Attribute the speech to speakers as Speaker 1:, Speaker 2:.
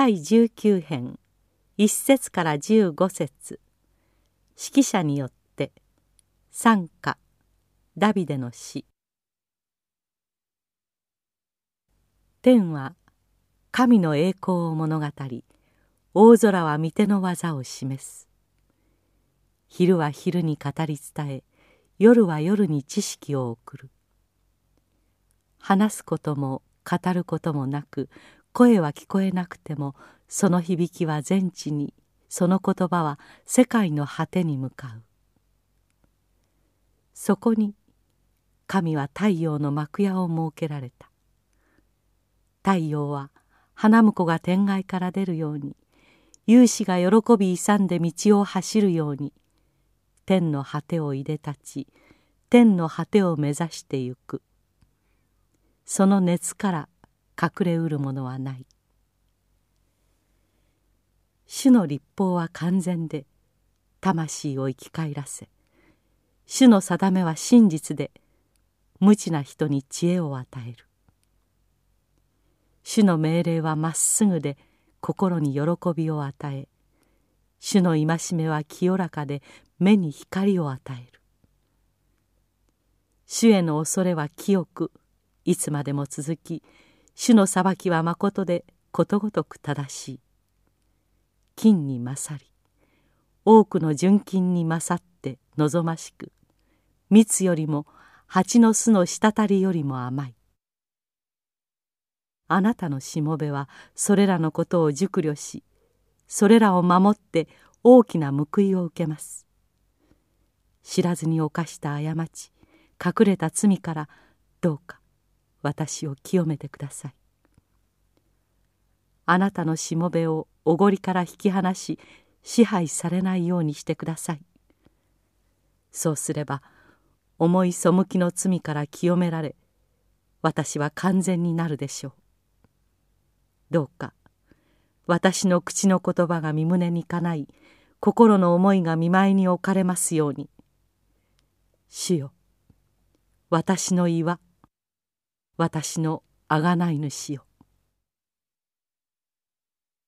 Speaker 1: 第19編1節から15節。指揮者によって賛歌ダビデの詩天は神の栄光を物語り大空は御手の技を示す。昼は昼に語り伝え夜は夜に知識を送る。話すことも語ることもなく声は聞こえなくてもその響きは全地にその言葉は世界の果てに向かう。そこに神は太陽の幕屋を設けられた。太陽は花婿が天外から出るように勇士が喜び勇んで道を走るように天の果てをいで立ち天の果てを目指してゆく。その熱から隠れうるものはない。主の立法は完全で魂を生き返らせ主の定めは真実で無知な人に知恵を与える。主の命令はまっすぐで心に喜びを与え主の戒めは清らかで目に光を与える。主への恐れは清くいつまでも続き主の裁きはまことでことごとく正しい。金に勝り多くの純金に勝って望ましく蜜よりも蜂の巣の滴りよりも甘い。あなたのしもべはそれらのことを熟慮しそれらを守って大きな報いを受けます。知らずに犯した過ち隠れた罪からどうか私を清めてください。あなたのしもべをおごりから引き離し支配されないようにしてください。そうすれば重い背きの罪から清められ私は完全になるでしょう。どうか私の口の言葉が身胸にかない心の思いが見舞いに置かれますように。主よ私の岩私のあがない主よ。